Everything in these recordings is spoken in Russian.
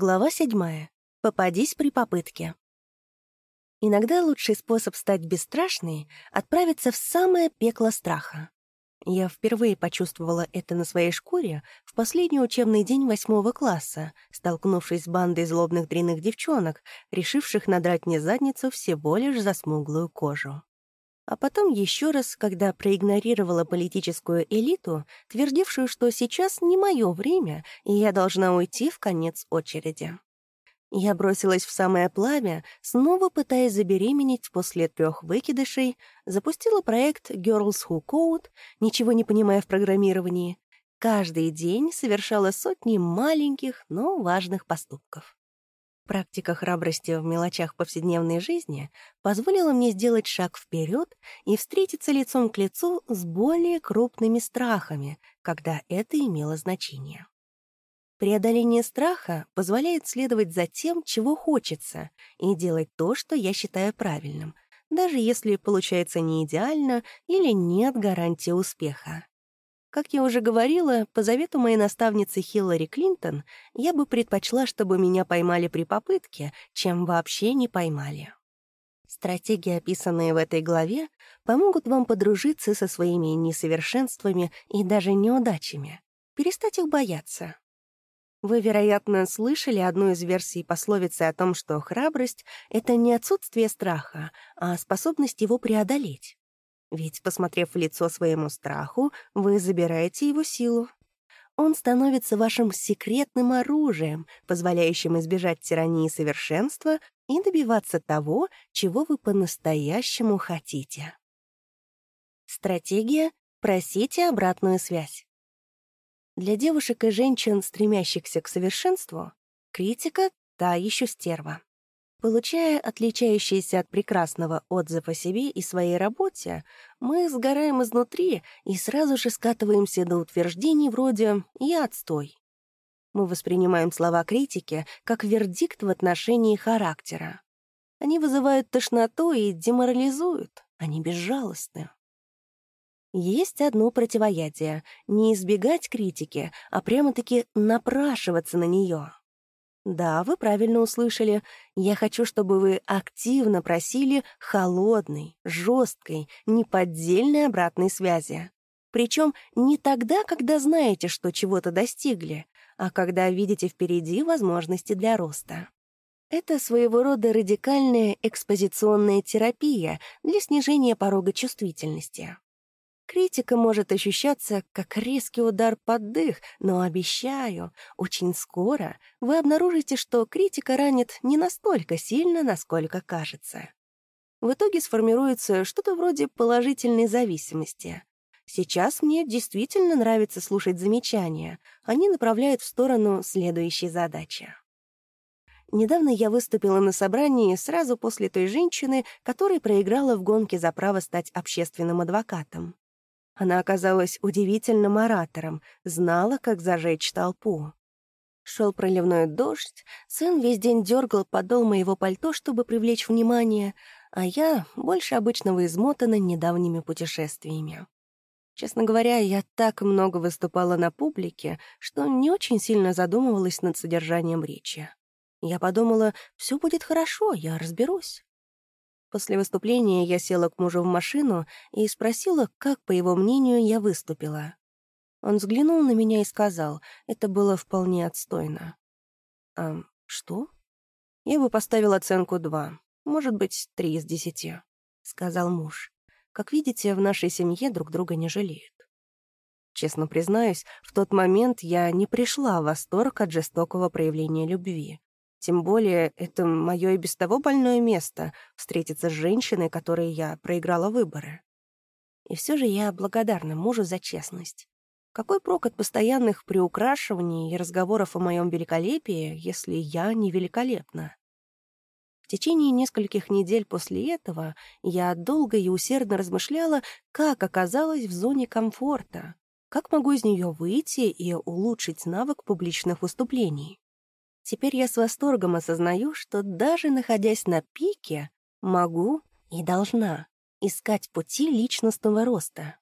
Глава седьмая. Попадись при попытке. Иногда лучший способ стать бесстрашной — отправиться в самое пекло страха. Я впервые почувствовала это на своей шкуре в последний учебный день восьмого класса, столкнувшись с бандой злобных дряных девчонок, решивших надрать мне задницу всего лишь за смуглую кожу. А потом еще раз, когда проигнорировала политическую элиту, твердившую, что сейчас не мое время, и я должна уйти в конец очереди. Я бросилась в самое пламя, снова пытаясь забеременеть после трех выкидышей, запустила проект Girls Who Code, ничего не понимая в программировании. Каждый день совершала сотни маленьких, но важных поступков. Практика храбрости в мелочах повседневной жизни позволила мне сделать шаг вперед и встретиться лицом к лицу с более крупными страхами, когда это имело значение. Преодоление страха позволяет следовать за тем, чего хочется, и делать то, что я считаю правильным, даже если получается не идеально или нет гарантии успеха. Как я уже говорила, по завету моей наставницы Хиллари Клинтон, я бы предпочла, чтобы меня поймали при попытке, чем вообще не поймали. Стратегии, описанные в этой главе, помогут вам подружиться со своими несовершенствами и даже неудачами, перестать их бояться. Вы, вероятно, слышали одну из версий пословицы о том, что храбрость — это не отсутствие страха, а способность его преодолеть. Ведь, посмотрев в лицо своему страху, вы забираете его силу. Он становится вашим секретным оружием, позволяющим избежать тирании совершенства и добиваться того, чего вы по-настоящему хотите. Стратегия «Просите обратную связь». Для девушек и женщин, стремящихся к совершенству, критика — та еще стерва. Получая отличающийся от прекрасного отзыв о себе и своей работе, мы сгораем изнутри и сразу же скатываемся до утверждений вроде «я отстой». Мы воспринимаем слова критики как вердикт в отношении характера. Они вызывают тошноту и деморализуют, они безжалостны. Есть одно противоядие — не избегать критики, а прямо-таки напрашиваться на нее. Да, вы правильно услышали. Я хочу, чтобы вы активно просили холодной, жесткой, неподдельной обратной связи. Причем не тогда, когда знаете, что чего-то достигли, а когда видите впереди возможности для роста. Это своего рода радикальная экспозиционная терапия для снижения порога чувствительности. Критика может ощущаться как резкий удар под дых, но обещаю, очень скоро вы обнаружите, что критика ранит не настолько сильно, насколько кажется. В итоге сформируется что-то вроде положительной зависимости. Сейчас мне действительно нравится слушать замечания. Они направляют в сторону следующей задачи. Недавно я выступила на собрании сразу после той женщины, которая проиграла в гонке за право стать общественным адвокатом. Она оказалась удивительным оратором, знала, как зажечь толпу. Шел проливной дождь, сын весь день дергал подол моего пальто, чтобы привлечь внимание, а я больше обычного измотана недавними путешествиями. Честно говоря, я так много выступала на публике, что не очень сильно задумывалась над содержанием речи. Я подумала, все будет хорошо, я разберусь. После выступления я села к мужу в машину и спросила, как, по его мнению, я выступила. Он взглянул на меня и сказал, это было вполне отстойно. «А что?» «Я бы поставил оценку два, может быть, три из десяти», — сказал муж. «Как видите, в нашей семье друг друга не жалеют». Честно признаюсь, в тот момент я не пришла в восторг от жестокого проявления любви. Тем более, это мое и без того больное место — встретиться с женщиной, которой я проиграла выборы. И все же я благодарна мужу за честность. Какой прок от постоянных приукрашиваний и разговоров о моем великолепии, если я не великолепна? В течение нескольких недель после этого я долго и усердно размышляла, как оказалась в зоне комфорта, как могу из нее выйти и улучшить навык публичных выступлений. Теперь я с восторгом осознаю, что даже находясь на пике, могу и должна искать пути личностного роста.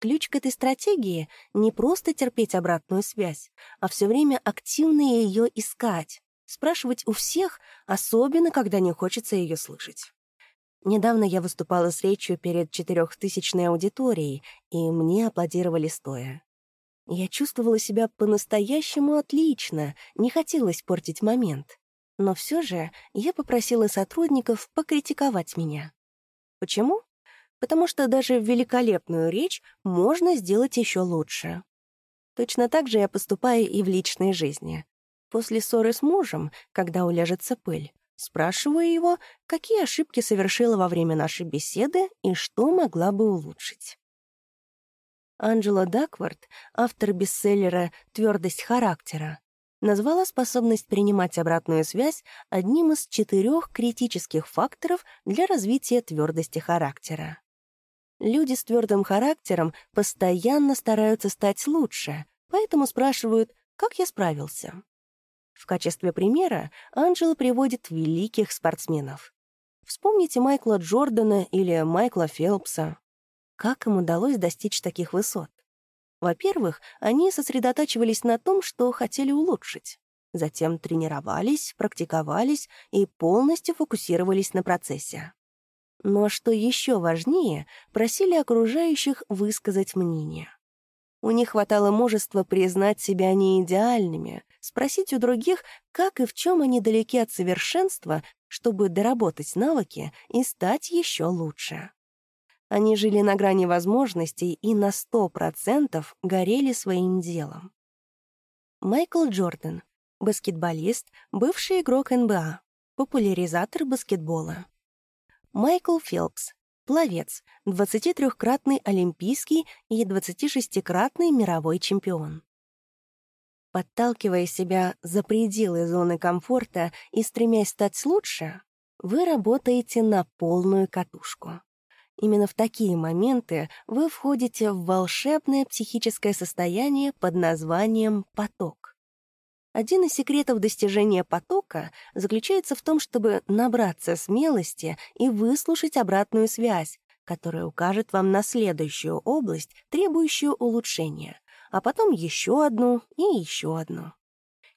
Ключ к этой стратегии — не просто терпеть обратную связь, а все время активно ее искать, спрашивать у всех, особенно когда не хочется ее слышать. Недавно я выступала с речью перед четырехтысячной аудиторией, и мне аплодировали стоя. Я чувствовала себя по-настоящему отлично, не хотелось портить момент. Но все же я попросила сотрудников покритиковать меня. Почему? Потому что даже великолепную речь можно сделать еще лучше. Точно так же я поступаю и в личной жизни. После ссоры с мужем, когда уляжется пыль, спрашиваю его, какие ошибки совершила во время нашей беседы и что могла бы улучшить. Анджела Даквард, автор бестселлера «Твердость характера», назвала способность принимать обратную связь одним из четырех критических факторов для развития твердости характера. Люди с твердым характером постоянно стараются стать лучше, поэтому спрашивают, как я справился. В качестве примера Анджела приводит великих спортсменов. Вспомните Майкла Джордана или Майкла Фелпса. Как им удалось достичь таких высот? Во-первых, они сосредотачивались на том, что хотели улучшить. Затем тренировались, практиковались и полностью фокусировались на процессе. Но что еще важнее, просили окружающих высказать мнение. У них хватало мужества признать себя неидеальными, спросить у других, как и в чем они далеки от совершенства, чтобы доработать навыки и стать еще лучше. Они жили на грани возможностей и на сто процентов горели своим делом. Майкл Джордан, баскетболист, бывший игрок НБА, популяризатор баскетбола. Майкл Фелпс, пловец, 23-кратный олимпийский и 26-кратный мировой чемпион. Подталкивая себя за пределы зоны комфорта и стремясь стать лучше, вы работаете на полную катушку. Именно в такие моменты вы входите в волшебное психическое состояние под названием «поток». Один из секретов достижения потока заключается в том, чтобы набраться смелости и выслушать обратную связь, которая укажет вам на следующую область, требующую улучшения, а потом еще одну и еще одну.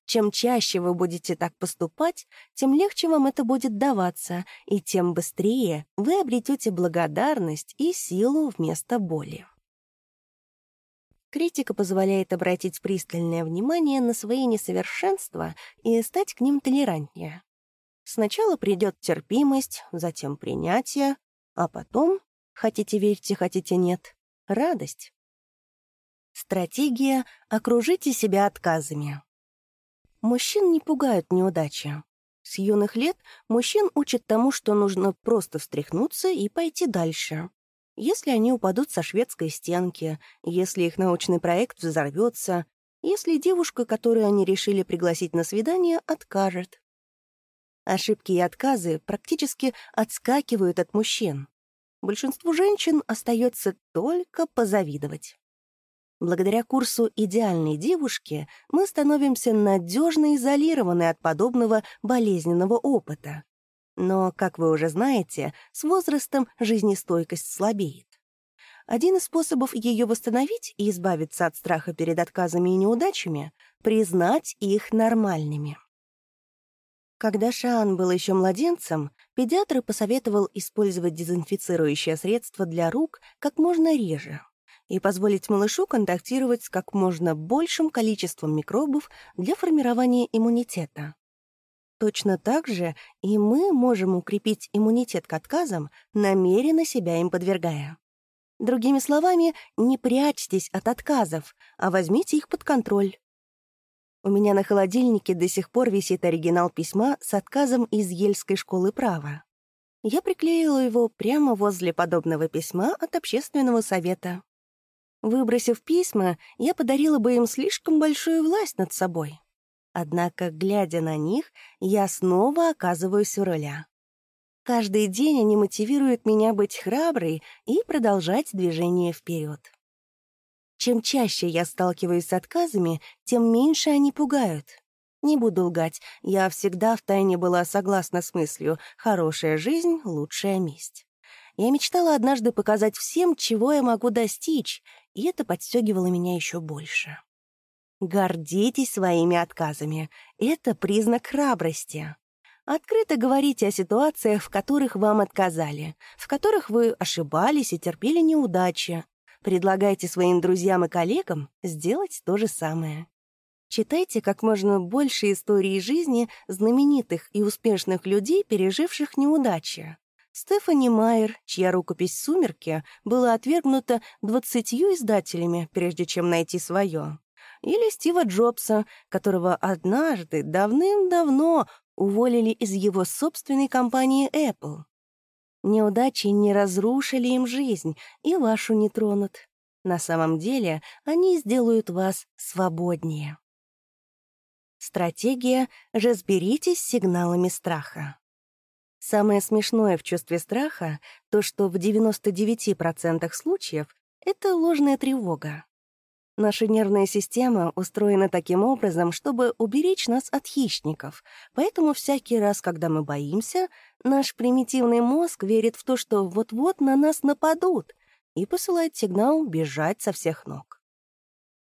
Чем чаще вы будете так поступать, тем легче вам это будет даваться, и тем быстрее вы обретете благодарность и силу вместо боли. Критика позволяет обратить пристальное внимание на свои несовершенства и стать к ним толерантнее. Сначала придет терпимость, затем принятие, а потом, хотите верьте, хотите нет, радость. Стратегия «Окружите себя отказами». Мужчин не пугают неудачи. С юных лет мужчин учат тому, что нужно просто встряхнуться и пойти дальше. Если они упадут со шведской стенки, если их научный проект взорвется, если девушка, которую они решили пригласить на свидание, откажет. Ошибки и отказы практически отскакивают от мужчин. Большинству женщин остается только позавидовать. Благодаря курсу «Идеальной девушки» мы становимся надежно изолированы от подобного болезненного опыта. Но, как вы уже знаете, с возрастом жизнестойкость слабеет. Один из способов ее восстановить и избавиться от страха перед отказами и неудачами — признать их нормальными. Когда Шаан был еще младенцем, педиатр посоветовал использовать дезинфицирующее средство для рук как можно реже, и позволить малышу контактировать с как можно большим количеством микробов для формирования иммунитета. Точно так же и мы можем укрепить иммунитет к отказам, намеренно себя им подвергая. Другими словами, не прячьтесь от отказов, а возьмите их под контроль. У меня на холодильнике до сих пор висит оригинал письма с отказом из Ельской школы права. Я приклеила его прямо возле подобного письма от общественного совета. Выбросив письма, я подарила бы им слишком большую власть над собой. Однако, глядя на них, я снова оказываюсь у руля. Каждый день они мотивируют меня быть храброй и продолжать движение вперед. Чем чаще я сталкиваюсь с отказами, тем меньше они пугают. Не буду лгать, я всегда втайне была согласна с мыслью «хорошая жизнь — лучшая месть». Я мечтала однажды показать всем, чего я могу достичь, и это подстегивало меня еще больше. Гордитесь своими отказами. Это признак храбрости. Открыто говорите о ситуациях, в которых вам отказали, в которых вы ошибались и терпели неудачи. Предлагайте своим друзьям и коллегам сделать то же самое. Читайте как можно больше истории жизни знаменитых и успешных людей, переживших неудачи. Стефани Майер, чья рукопись «Сумерки» была отвергнута двадцатью издателями, прежде чем найти свое. Или Стива Джобса, которого однажды, давным-давно, уволили из его собственной компании Apple. Неудачи не разрушили им жизнь, и вашу не тронут. На самом деле они сделают вас свободнее. Стратегия «Разберитесь с сигналами страха». Самое смешное в чувстве страха — то, что в 99% случаев это ложная тревога. Наша нервная система устроена таким образом, чтобы уберечь нас от хищников, поэтому всякий раз, когда мы боимся, наш примитивный мозг верит в то, что вот-вот на нас нападут, и посылает сигнал бежать со всех ног.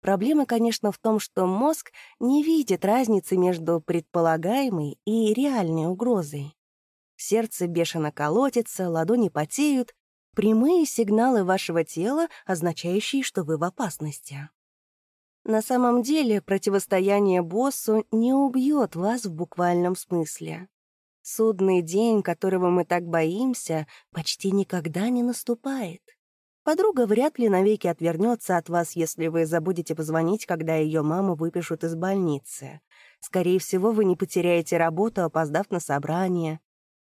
Проблема, конечно, в том, что мозг не видит разницы между предполагаемой и реальной угрозой. Сердце бешено колотится, ладони потеют, прямые сигналы вашего тела, означающие, что вы в опасности. На самом деле противостояние боссу не убьет вас в буквальном смысле. Судный день, которого мы так боимся, почти никогда не наступает. Подруга вряд ли навеки отвернется от вас, если вы забудете позвонить, когда ее маму выпишут из больницы. Скорее всего, вы не потеряете работу, опоздав на собрание.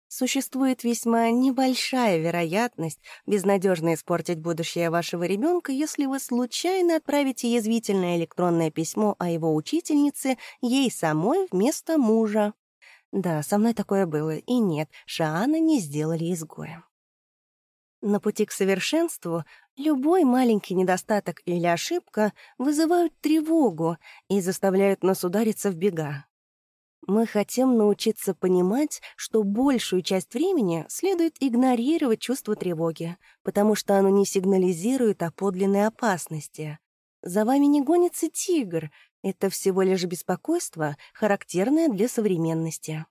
Существует весьма небольшая вероятность безнадежно испортить будущее вашего ребенка, если вы случайно отправите язвительное электронное письмо о его учительнице ей самой вместо мужа. Да, со мной такое было, и нет, Шаана не сделали изгоем. На пути к совершенству любой маленький недостаток или ошибка вызывают тревогу и заставляют нас удариться в бега. Мы хотим научиться понимать, что большую часть времени следует игнорировать чувство тревоги, потому что оно не сигнализирует о подлинной опасности. За вами не гонится тигр, это всего лишь беспокойство, характерное для современности.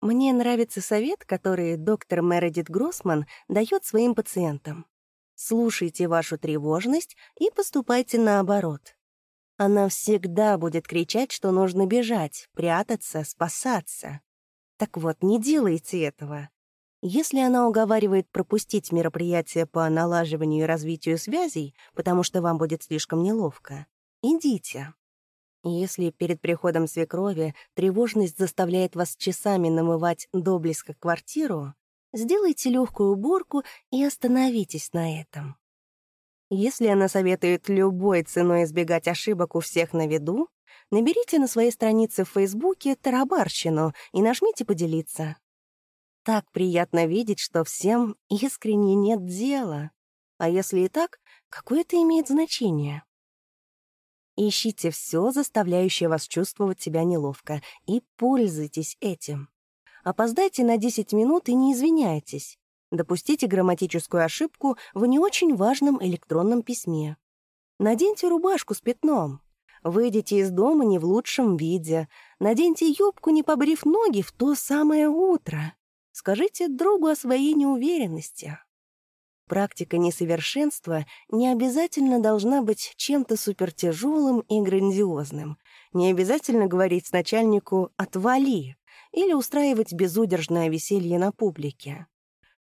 Мне нравится совет, который доктор Мередит Гроссман дает своим пациентам. Слушайте вашу тревожность и поступайте наоборот. Она всегда будет кричать, что нужно бежать, прятаться, спасаться. Так вот, не делайте этого. Если она уговаривает пропустить мероприятие по налаживанию и развитию связей, потому что вам будет слишком неловко, идите. Если перед приходом свекрови тревожность заставляет вас часами намывать до близко квартиру, сделайте легкую уборку и остановитесь на этом. Если она советует любой ценой избегать ошибок у всех на виду, наберите на своей странице в Фейсбуке «Тарабарщину» и нажмите «Поделиться». Так приятно видеть, что всем искренне нет дела. А если и так, какое это имеет значение? Ищите все, заставляющее вас чувствовать себя неловко, и пользуйтесь этим. Опоздайте на 10 минут и не извиняйтесь. Допустите грамматическую ошибку в не очень важном электронном письме. Наденьте рубашку с пятном. Выйдите из дома не в лучшем виде. Наденьте юбку, не побрив ноги, в то самое утро. Скажите другу о своей неуверенности. Практика несовершенства не обязательно должна быть чем-то супертяжелым и грандиозным. Не обязательно говорить начальнику «отвали» или устраивать безудержное веселье на публике.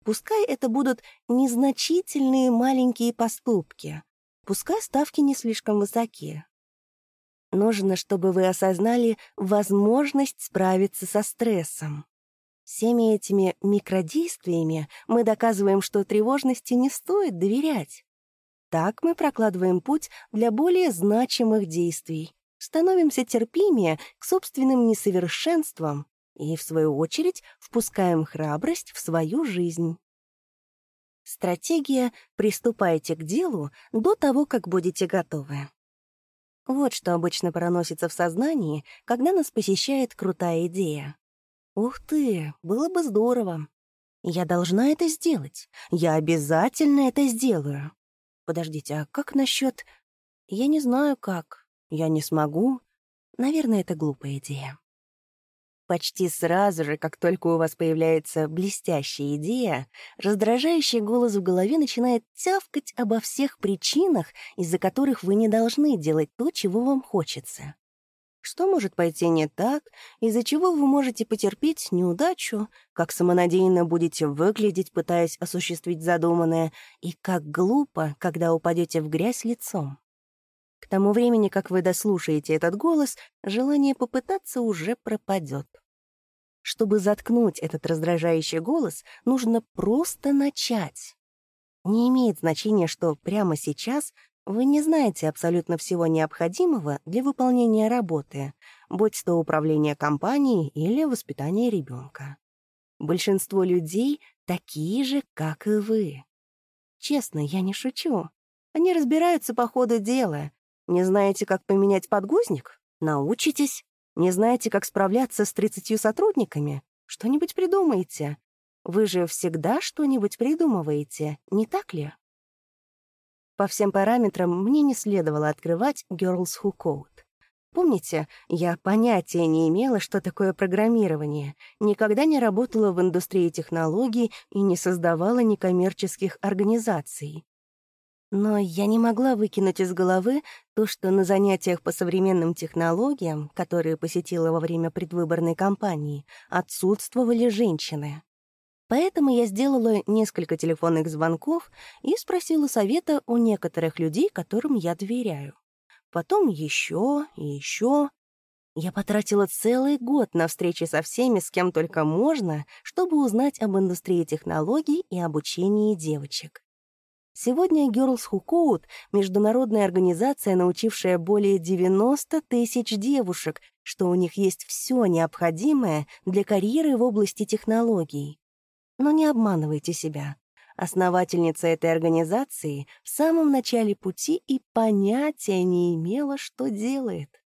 Пускай это будут незначительные маленькие поступки. Пускай ставки не слишком высокие. Нужно, чтобы вы осознали возможность справиться со стрессом. Всеми этими микродействиями мы доказываем, что тревожности не стоит доверять. Так мы прокладываем путь для более значимых действий, становимся терпимее к собственным несовершенствам и, в свою очередь, впускаем храбрость в свою жизнь. Стратегия «приступайте к делу» до того, как будете готовы. Вот что обычно проносится в сознании, когда нас посещает крутая идея. «Ух ты, было бы здорово. Я должна это сделать. Я обязательно это сделаю. Подождите, а как насчет... Я не знаю как. «я не смогу», наверное, это глупая идея. Почти сразу же, как только у вас появляется блестящая идея, раздражающий голос в голове начинает тявкать обо всех причинах, из-за которых вы не должны делать то, чего вам хочется. Что может пойти не так, из-за чего вы можете потерпеть неудачу, как самонадеянно будете выглядеть, пытаясь осуществить задуманное, и как глупо, когда упадете в грязь лицом. К тому времени, как вы дослушаете этот голос, желание попытаться уже пропадет. Чтобы заткнуть этот раздражающий голос, нужно просто начать. Не имеет значения, что прямо сейчас вы не знаете абсолютно всего необходимого для выполнения работы, будь то управление компанией или воспитание ребенка. Большинство людей такие же, как и вы. Честно, я не шучу. Они разбираются по ходу дела, не знаете, как поменять подгузник? Научитесь. Не знаете, как справляться с 30 сотрудниками? Что-нибудь придумайте. Вы же всегда что-нибудь придумываете, не так ли? По всем параметрам мне не следовало открывать Girls Who Code. Помните, я понятия не имела, что такое программирование, никогда не работала в индустрии технологий и не создавала некоммерческих организаций. Но я не могла выкинуть из головы то, что на занятиях по современным технологиям, которые посетила во время предвыборной кампании, отсутствовали женщины. Поэтому я сделала несколько телефонных звонков и спросила совета у некоторых людей, которым я доверяю. Потом еще и еще. Я потратила целый год на встречи со всеми, с кем только можно, чтобы узнать об индустрии технологий и обучении девочек. Сегодня Girls Who Code — международная организация, научившая более 90 тысяч девушек, что у них есть все необходимое для карьеры в области технологий. Но не обманывайте себя. Основательница этой организации в самом начале пути и понятия не имела, что делает.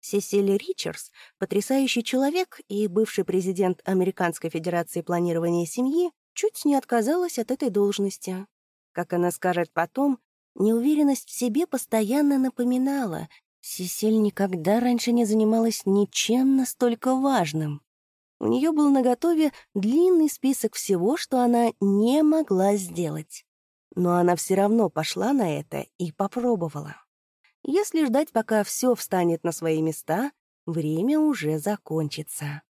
Сесили Ричардс, потрясающий человек и бывший президент Американской Федерации планирования семьи, чуть не отказалась от этой должности. Как она скажет потом, неуверенность в себе постоянно напоминала, Сесиль никогда раньше не занималась ничем настолько важным. У нее был наготове длинный список всего, что она не могла сделать. Но она все равно пошла на это и попробовала. Если ждать, пока все встанет на свои места, время уже закончится.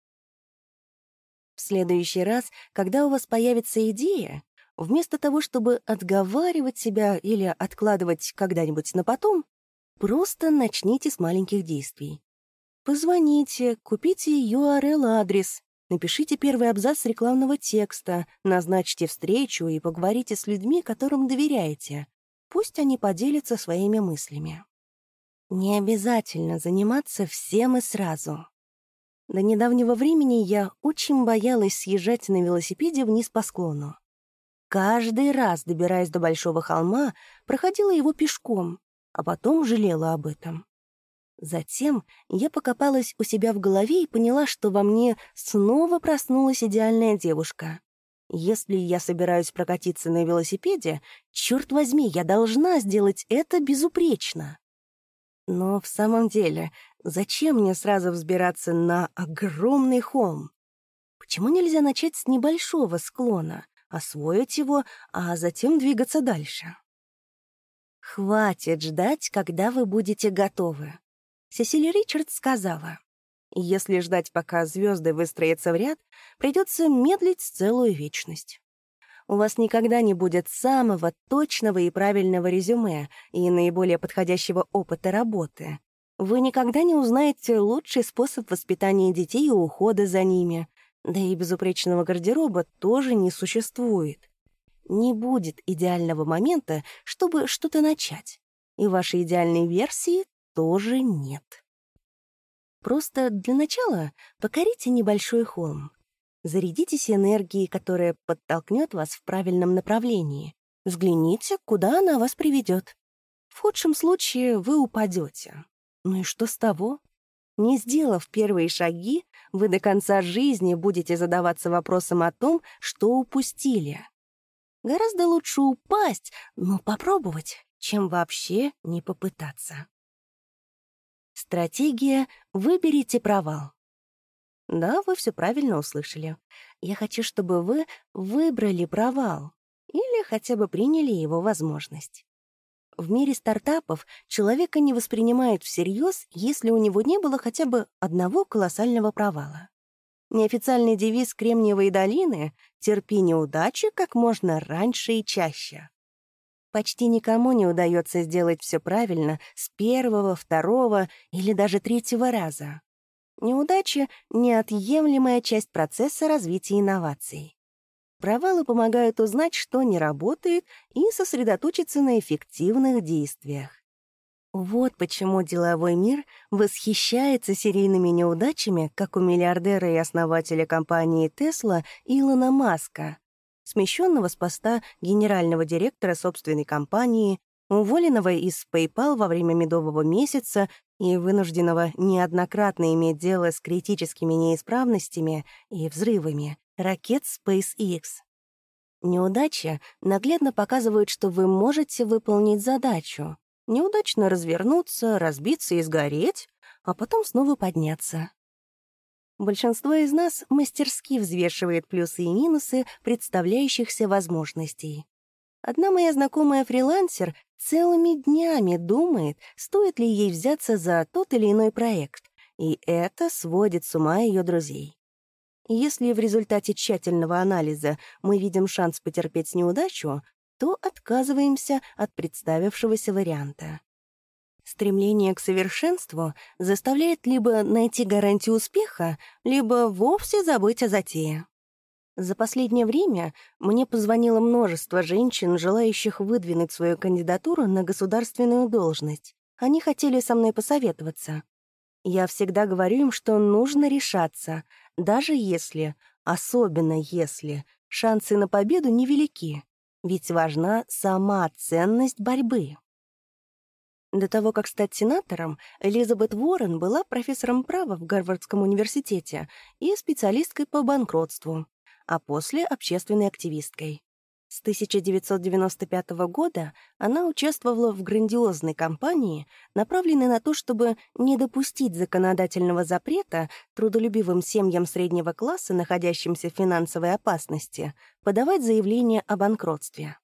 В следующий раз, когда у вас появится идея, Вместо того, чтобы отговаривать себя или откладывать когда-нибудь на потом, просто начните с маленьких действий. Позвоните, купите URL-адрес, напишите первый абзац рекламного текста, назначьте встречу и поговорите с людьми, которым доверяете. Пусть они поделятся своими мыслями. Не обязательно заниматься всем и сразу. До недавнего времени я очень боялась съезжать на велосипеде вниз по склону. Каждый раз, добираясь до Большого холма, проходила его пешком, а потом жалела об этом. Затем я покопалась у себя в голове и поняла, что во мне снова проснулась идеальная девушка. Если я собираюсь прокатиться на велосипеде, черт возьми, я должна сделать это безупречно. Но в самом деле, зачем мне сразу взбираться на огромный холм? Почему нельзя начать с небольшого склона? Освоить его, а затем двигаться дальше. «Хватит ждать, когда вы будете готовы», — Сесили Ричардс сказала. «Если ждать, пока звезды выстроятся в ряд, придется медлить целую вечность. У вас никогда не будет самого точного и правильного резюме и наиболее подходящего опыта работы. Вы никогда не узнаете лучший способ воспитания детей и ухода за ними, да и безупречного гардероба тоже не существует. Не будет идеального момента, чтобы что-то начать. И вашей идеальной версии тоже нет. Просто для начала покорите небольшой холм. Зарядитесь энергией, которая подтолкнет вас в правильном направлении. Взгляните, куда она вас приведет. В худшем случае вы упадете. Ну и что с того? Не сделав первые шаги, вы до конца жизни будете задаваться вопросом о том, что упустили. Гораздо лучше упасть, но попробовать, чем вообще не попытаться. Стратегия «Выберите провал». Да, вы все правильно услышали. Я хочу, чтобы вы выбрали провал или хотя бы приняли его возможность. В мире стартапов человека не воспринимают всерьез, если у него не было хотя бы одного колоссального провала. Неофициальный девиз Кремниевой долины — «Терпи неудачи как можно раньше и чаще». Почти никому не удается сделать все правильно с первого, второго или даже третьего раза. Неудача — неотъемлемая часть процесса развития инноваций. Провалы помогают узнать, что не работает, и сосредоточиться на эффективных действиях. Вот почему деловой мир восхищается серийными неудачами, как у миллиардера и основателя компании Tesla Илона Маска, смещенного с поста генерального директора собственной компании, уволенного из PayPal во время медового месяца и вынужденного неоднократно иметь дело с критическими неисправностями и взрывами ракет SpaceX. Неудачи наглядно показывают, что вы можете выполнить задачу, неудачно развернуться, разбиться и сгореть, а потом снова подняться. Большинство из нас мастерски взвешивает плюсы и минусы представляющихся возможностей. Одна моя знакомая фрилансер целыми днями думает, стоит ли ей взяться за тот или иной проект, и это сводит с ума ее друзей. Если в результате тщательного анализа мы видим шанс потерпеть неудачу, то отказываемся от представившегося варианта. Стремление к совершенству заставляет либо найти гарантию успеха, либо вовсе забыть о затее. За последнее время мне позвонило множество женщин, желающих выдвинуть свою кандидатуру на государственную должность. Они хотели со мной посоветоваться. Я всегда говорю им, что нужно решаться, даже если, особенно если, шансы на победу невелики, ведь важна сама ценность борьбы. До того, как стать сенатором, Элизабет Уоррен была профессором права в Гарвардском университете и специалисткой по банкротству, а после — общественной активисткой. С 1995 года она участвовала в грандиозной кампании, направленной на то, чтобы не допустить законодательного запрета трудолюбивым семьям среднего класса, находящимся в финансовой опасности, подавать заявление о банкротстве.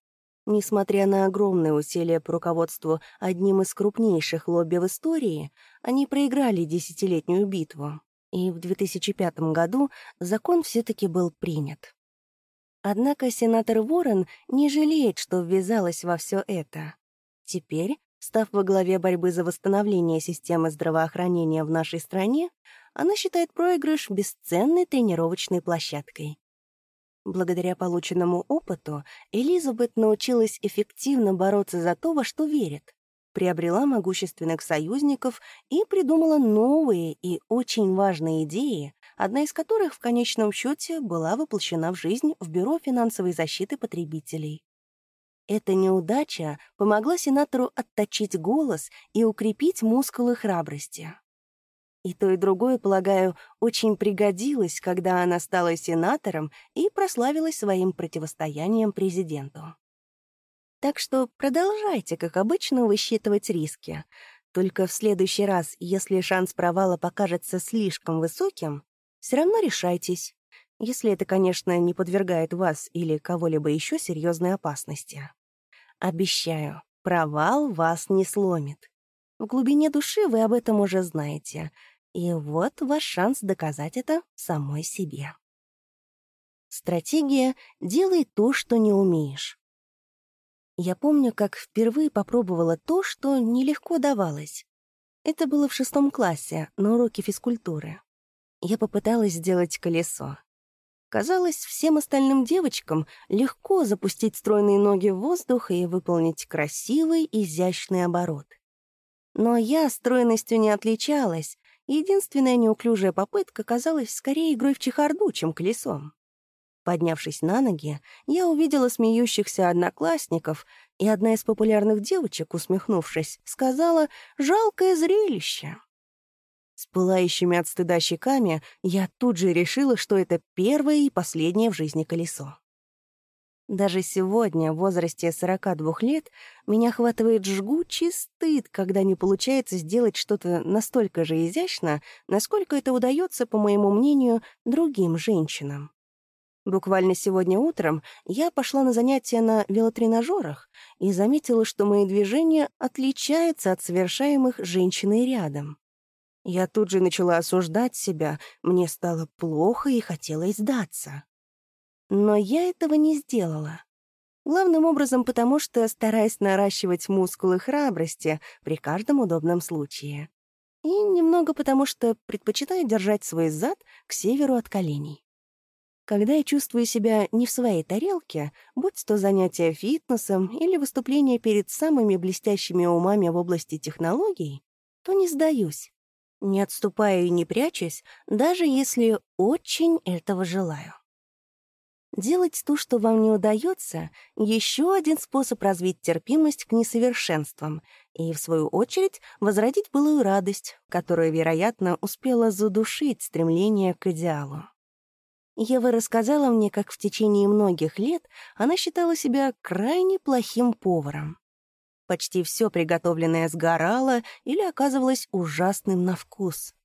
Несмотря на огромные усилия по руководству одним из крупнейших лобби в истории, они проиграли десятилетнюю битву. И в 2005 году закон все-таки был принят. Однако сенатор Уоррен не жалеет, что ввязалась во все это. Теперь, став во главе борьбы за восстановление системы здравоохранения в нашей стране, она считает проигрыш бесценной тренировочной площадкой. Благодаря полученному опыту Элизабет научилась эффективно бороться за то, во что верит, приобрела могущественных союзников и придумала новые и очень важные идеи, одна из которых в конечном счете была воплощена в жизнь в Бюро финансовой защиты потребителей. Эта неудача помогла сенатору отточить голос и укрепить мускулы храбрости. И то, и другое, полагаю, очень пригодилось, когда она стала сенатором и прославилась своим противостоянием президенту. Так что продолжайте, как обычно, высчитывать риски. Только в следующий раз, если шанс провала покажется слишком высоким, все равно решайтесь, если это, конечно, не подвергает вас или кого-либо еще серьезной опасности. Обещаю, провал вас не сломит. В глубине души вы об этом уже знаете — и вот ваш шанс доказать это самой себе. Стратегия «делай то, что не умеешь». Я помню, как впервые попробовала то, что нелегко давалось. Это было в шестом классе, на уроке физкультуры. Я попыталась сделать колесо. Казалось, всем остальным девочкам легко запустить стройные ноги в воздух и выполнить красивый, изящный оборот. Но я стройностью не отличалась, Единственная неуклюжая попытка казалась скорее игрой в чехарду, чем колесом. Поднявшись на ноги, я увидела смеющихся одноклассников, и одна из популярных девочек, усмехнувшись, сказала «жалкое зрелище». С пылающими от стыда щеками я тут же решила, что это первое и последнее в жизни колесо. Даже сегодня, в возрасте 42 лет, меня охватывает жгучий стыд, когда не получается сделать что-то настолько же изящно, насколько это удается, по моему мнению, другим женщинам. Буквально сегодня утром я пошла на занятия на велотренажерах и заметила, что мои движения отличаются от совершаемых женщиной рядом. Я тут же начала осуждать себя, мне стало плохо и хотелось сдаться. Но я этого не сделала. Главным образом потому, что стараюсь наращивать мускулы храбрости при каждом удобном случае. И немного потому, что предпочитаю держать свой зад к северу от коленей. Когда я чувствую себя не в своей тарелке, будь то занятия фитнесом или выступление перед самыми блестящими умами в области технологий, то не сдаюсь, не отступаю и не прячусь, даже если очень этого желаю. Делать то, что вам не удается, еще один способ развить терпимость к несовершенствам и, в свою очередь, возродить былую радость, которая, вероятно, успела задушить стремление к идеалу. Ева рассказала мне, как в течение многих лет она считала себя крайне плохим поваром. Почти все приготовленное сгорало или оказывалось ужасным на вкус.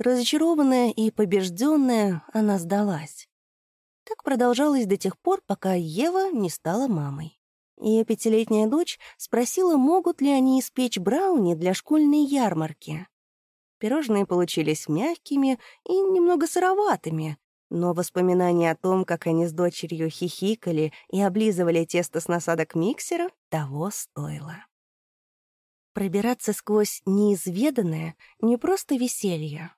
Разочарованная и побежденная, она сдалась. Так продолжалось до тех пор, пока Ева не стала мамой. Ее пятилетняя дочь спросила, могут ли они испечь брауни для школьной ярмарки. Пирожные получились мягкими и немного сыроватыми, но воспоминание о том, как они с дочерью хихикали и облизывали тесто с насадок миксера, того стоило. Пробираться сквозь неизведанное — не просто веселье.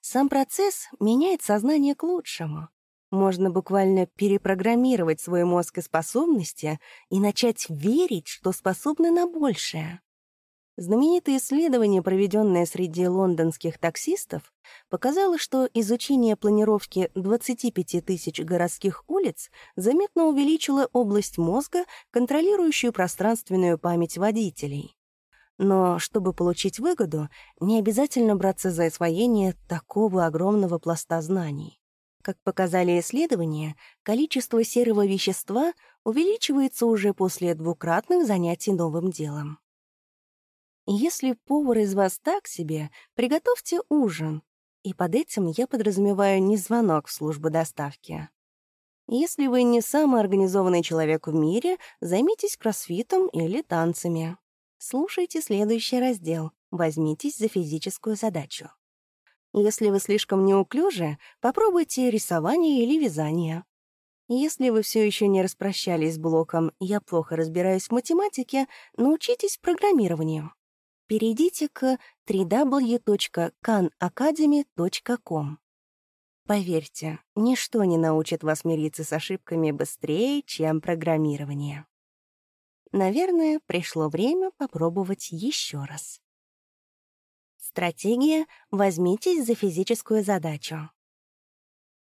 Сам процесс меняет сознание к лучшему. Можно буквально перепрограммировать свой мозг и способности и начать верить, что способны на большее. Знаменитое исследование, проведенное среди лондонских таксистов, показало, что изучение планировки 25 тысяч городских улиц заметно увеличило область мозга, контролирующую пространственную память водителей. Но чтобы получить выгоду, не обязательно браться за освоение такого огромного пласта знаний. Как показали исследования, количество серого вещества увеличивается уже после двукратных занятий новым делом. Если повар из вас так себе, приготовьте ужин. И под этим я подразумеваю не звонок в службу доставки. Если вы не самый организованный человек в мире, займитесь кроссфитом или танцами. Слушайте следующий раздел. Возьмитесь за физическую задачу. Если вы слишком неуклюжи, попробуйте рисование или вязание. Если вы все еще не распрощались с блоком «Я плохо разбираюсь в математике», научитесь программированию. Перейдите к www.khanacademy.com. Поверьте, ничто не научит вас мириться с ошибками быстрее, чем программирование. Наверное, пришло время попробовать еще раз. Стратегия «Возьмитесь за физическую задачу».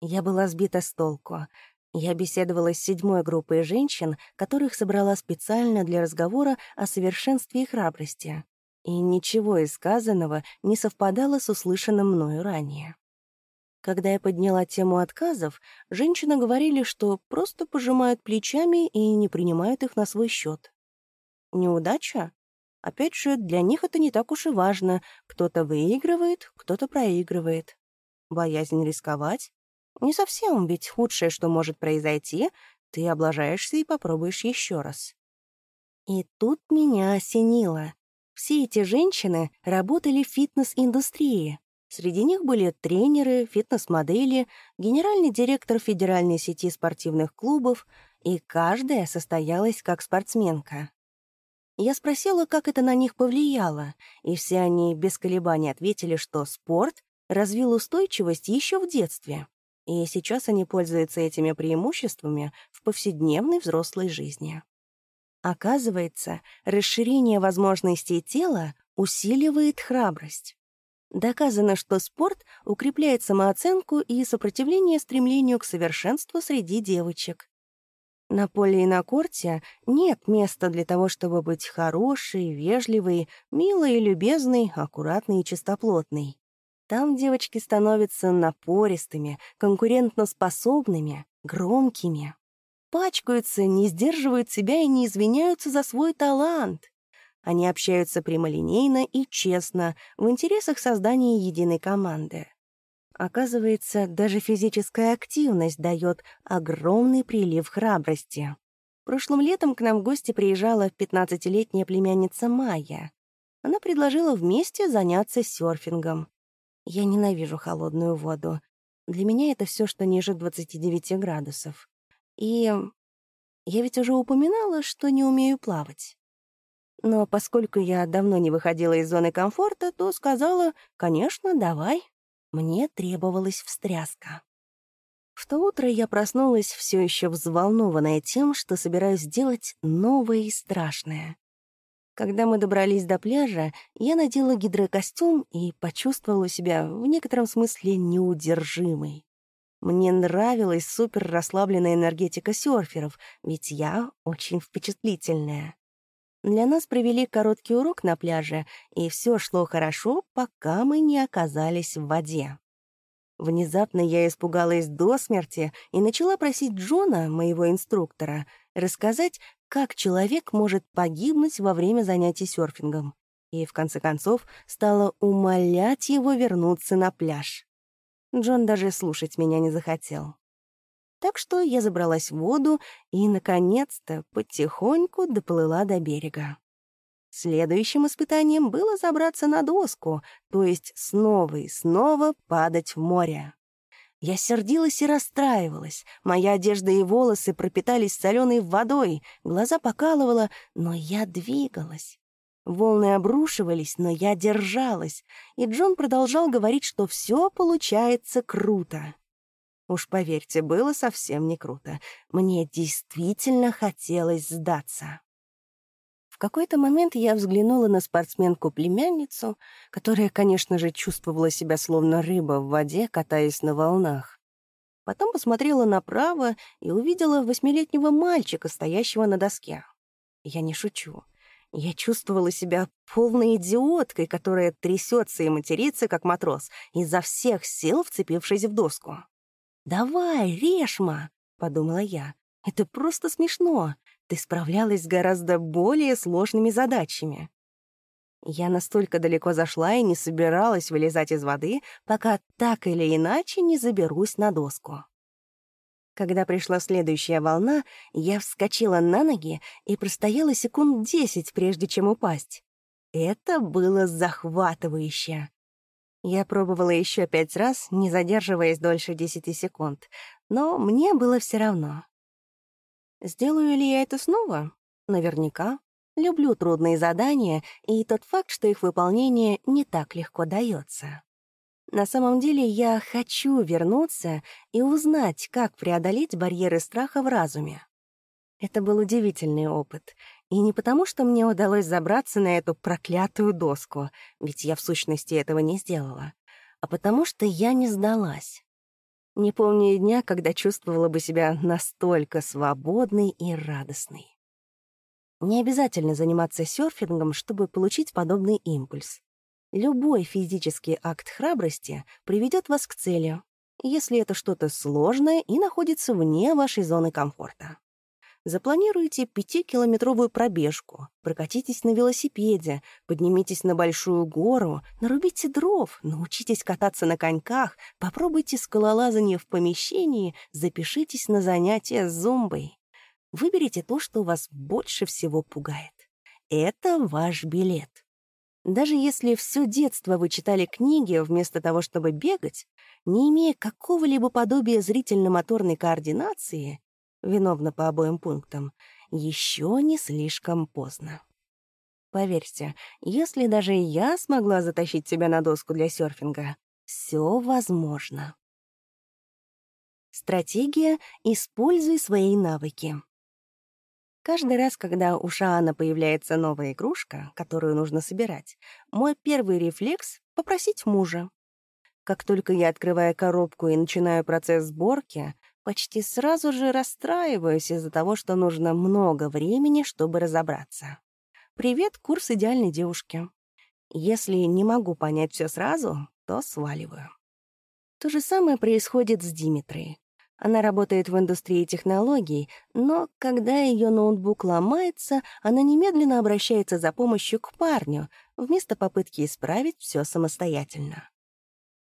Я была сбита с толку. Я беседовала с седьмой группой женщин, которых собрала специально для разговора о совершенстве и храбрости. И ничего из сказанного не совпадало с услышанным мною ранее. Когда я подняла тему отказов, женщины говорили, что просто пожимают плечами и не принимают их на свой счет. Неудача? Опять же, для них это не так уж и важно. Кто-то выигрывает, кто-то проигрывает. Боязнь рисковать? Не совсем, ведь худшее, что может произойти, ты облажаешься и попробуешь еще раз. И тут меня осенило. Все эти женщины работали в фитнес-индустрии. Среди них были тренеры, фитнес-модели, генеральный директор федеральной сети спортивных клубов, и каждая состоялась как спортсменка. Я спросила, как это на них повлияло, и все они без колебаний ответили, что спорт развил устойчивость еще в детстве, и сейчас они пользуются этими преимуществами в повседневной взрослой жизни. Оказывается, расширение возможностей тела усиливает храбрость. Доказано, что спорт укрепляет самооценку и сопротивление стремлению к совершенству среди девочек. На поле и на корте нет места для того, чтобы быть хорошей, вежливой, милой и любезной, аккуратной и чистоплотной. Там девочки становятся напористыми, конкурентноспособными, громкими. Пачкаются, не сдерживают себя и не извиняются за свой талант. Они общаются прямолинейно и честно в интересах создания единой команды. Оказывается, даже физическая активность дает огромный прилив храбрости. Прошлым летом к нам в гости приезжала 15-летняя племянница Майя. Она предложила вместе заняться серфингом. Я ненавижу холодную воду. Для меня это все, что ниже 29 градусов. И я ведь уже упоминала, что не умею плавать. Но поскольку я давно не выходила из зоны комфорта, то сказала, конечно, давай. Мне требовалась встряска. В то утро я проснулась все еще взволнованная тем, что собираюсь сделать новое и страшное. Когда мы добрались до пляжа, я надела гидрокостюм и почувствовала себя в некотором смысле неудержимой. Мне нравилась супер расслабленная энергетика серферов, ведь я очень впечатлительная. Для нас провели короткий урок на пляже, и все шло хорошо, пока мы не оказались в воде. Внезапно я испугалась до смерти и начала просить Джона, моего инструктора, рассказать, как человек может погибнуть во время занятий серфингом. И, в конце концов, стала умолять его вернуться на пляж. Джон даже слушать меня не захотел. Так что я забралась в воду и, наконец-то, потихоньку доплыла до берега. Следующим испытанием было забраться на доску, то есть снова и снова падать в море. Я сердилась и расстраивалась. Моя одежда и волосы пропитались соленой водой, глаза покалывало, но я двигалась. Волны обрушивались, но я держалась, и Джон продолжал говорить, что все получается круто. Уж поверьте, было совсем не круто. Мне действительно хотелось сдаться какой-то момент я взглянула на спортсменку-племянницу, которая, конечно же, чувствовала себя словно рыба в воде, катаясь на волнах. Потом посмотрела направо и увидела восьмилетнего мальчика, стоящего на доске. Я не шучу. Я чувствовала себя полной идиоткой, которая трясется и матерится, как матрос, изо всех сил вцепившись в доску. «Давай, Решма!» — подумала я. «Это просто смешно ты справлялась с гораздо более сложными задачами. Я настолько далеко зашла и не собиралась вылезать из воды, пока так или иначе не заберусь на доску. Когда пришла следующая волна, я вскочила на ноги и простояла секунд десять, прежде чем упасть. Это было захватывающе. Я пробовала еще пять раз, не задерживаясь дольше десяти секунд, но мне было все равно. Сделаю ли я это снова? Наверняка. Люблю трудные задания и тот факт, что их выполнение не так легко дается. На самом деле я хочу вернуться и узнать, как преодолеть барьеры страха в разуме. Это был удивительный опыт. И не потому, что мне удалось забраться на эту проклятую доску, ведь я в сущности этого не сделала, а потому что я не сдалась. Не помню дня, когда чувствовала бы себя настолько свободной и радостной. Не обязательно заниматься серфингом, чтобы получить подобный импульс. Любой физический акт храбрости приведет вас к цели, если это что-то сложное и находится вне вашей зоны комфорта. Запланируйте пятикилометровую пробежку, прокатитесь на велосипеде, поднимитесь на большую гору, нарубите дров, научитесь кататься на коньках, попробуйте скалолазание в помещении, запишитесь на занятия с зумбой. Выберите то, что вас больше всего пугает. Это ваш билет. Даже если все детство вы читали книги вместо того, чтобы бегать, не имея какого-либо подобия зрительно-моторной координации, виновна по обоим пунктам, еще не слишком поздно. Поверьте, если даже я смогла затащить себя на доску для серфинга, все возможно. Стратегия «Используй свои навыки». Каждый раз, когда у Шаана появляется новая игрушка, которую нужно собирать, мой первый рефлекс — попросить мужа. Как только я открываю коробку и начинаю процесс сборки, почти сразу же расстраиваюсь из-за того, что нужно много времени, чтобы разобраться. Привет, курс идеальной девушки. Если не могу понять все сразу, то сваливаю. То же самое происходит с Димитрой. Она работает в индустрии технологий, но когда ее ноутбук ломается, она немедленно обращается за помощью к парню, вместо попытки исправить все самостоятельно.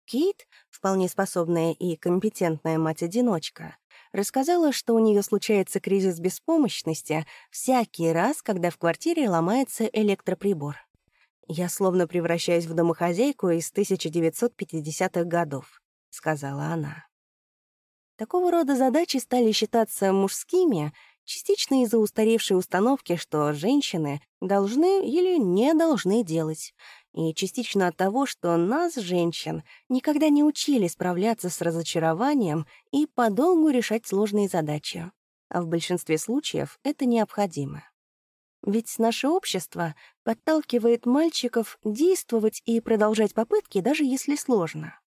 Кейт, вполне способная и компетентная мать-одиночка, рассказала, что у нее случается кризис беспомощности всякий раз, когда в квартире ломается электроприбор. «Я словно превращаюсь в домохозяйку из 1950-х годов», — сказала она. Такого рода задачи стали считаться мужскими, частично из-за устаревшей установки, что женщины должны или не должны делать, и частично от того, что нас, женщин, никогда не учили справляться с разочарованием и подолгу решать сложные задачи. А в большинстве случаев это необходимо. Ведь наше общество подталкивает мальчиков действовать и продолжать попытки, даже если сложно.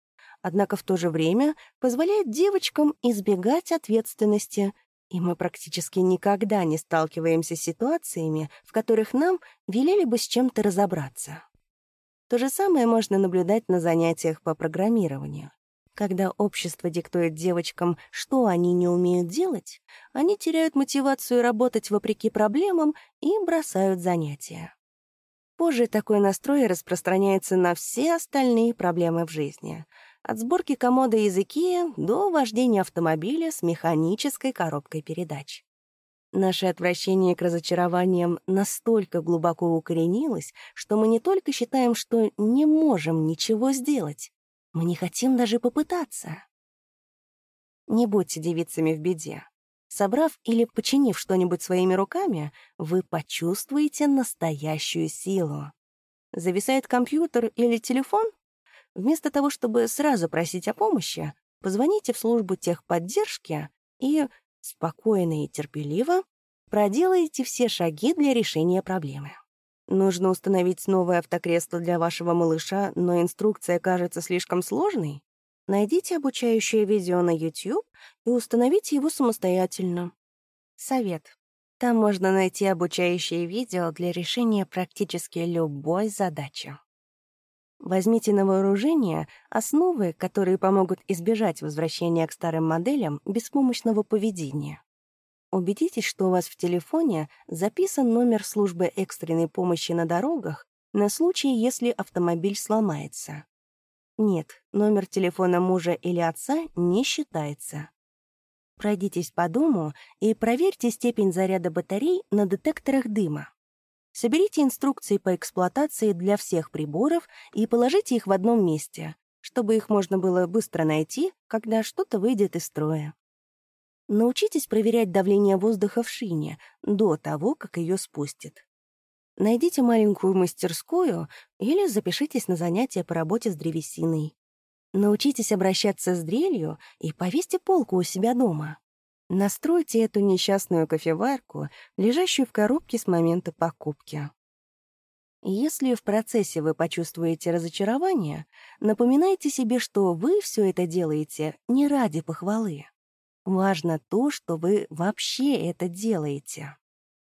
Однако в то же время позволяет девочкам избегать ответственности, и мы практически никогда не сталкиваемся с ситуациями, в которых нам велели бы с чем-то разобраться. То же самое можно наблюдать на занятиях по программированию. Когда общество диктует девочкам, что они не умеют делать, они теряют мотивацию работать вопреки проблемам и бросают занятия. Позже такой настрой распространяется на все остальные проблемы в жизни. От сборки комода из Икеа до вождения автомобиля с механической коробкой передач. Наше отвращение к разочарованиям настолько глубоко укоренилось, что мы не только считаем, что не можем ничего сделать, мы не хотим даже попытаться. Не будьте девицами в беде. Собрав или починив что-нибудь своими руками, вы почувствуете настоящую силу. Зависает компьютер или телефон? Вместо того, чтобы сразу просить о помощи, позвоните в службу техподдержки и Спокойно и терпеливо проделайте все шаги для решения проблемы. Нужно установить новое автокресло для вашего малыша, но инструкция кажется слишком сложной? Найдите обучающее видео на YouTube и установите его самостоятельно. Совет. Там можно найти обучающие видео для решения практически любой задачи. Возьмите на вооружение основы, которые помогут избежать возвращения к старым моделям беспомощного поведения. Убедитесь, что у вас в телефоне записан номер службы экстренной помощи на дорогах на случай, если автомобиль сломается. Нет, номер телефона мужа или отца не считается. Пройдитесь по дому и проверьте степень заряда батарей на детекторах дыма. Соберите инструкции по эксплуатации для всех приборов и положите их в одном месте, чтобы их можно было быстро найти, когда что-то выйдет из строя. Научитесь проверять давление воздуха в шине до того, как ее спустит. Найдите маленькую мастерскую или запишитесь на занятия по работе с древесиной. Научитесь обращаться с дрелью и повесьте полку у себя дома. Настройте эту несчастную кофеварку, лежащую в коробке с момента покупки. Если в процессе вы почувствуете разочарование, напоминайте себе, что вы все это делаете не ради похвалы. Важно то, что вы вообще это делаете.